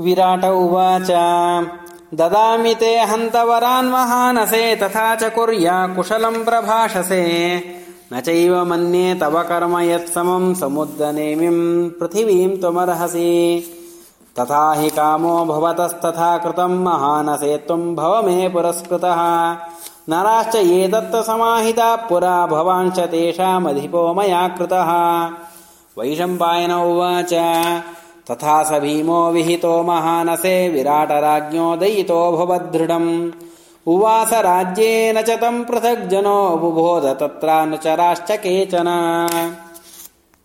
विराट उवाच। ददामि ते हन्तवरान् महानसे तथा च कुर्या कुशलम् प्रभाषसे। न चैव मन्ये तव कर्म यत्समम् समुद्रनेमिम् पृथिवीम् त्वमर्हसि। तथा हि कामो भवतस्तथा कृतम् महानसे त्वम् भव मे पुरस्कृतः। नराश्च ये दत्तसमाहिता पुरा भवाञ्च तेषामधिपो मया कृतः। वैशम्पायन उवाच तथा स भीमो विहितो महानसे विराटराज्ञो दयितो भवदृढम्। उवास राज्येन च तम् पृथग् जनो बुबोध तत्रानुचराश्च केचन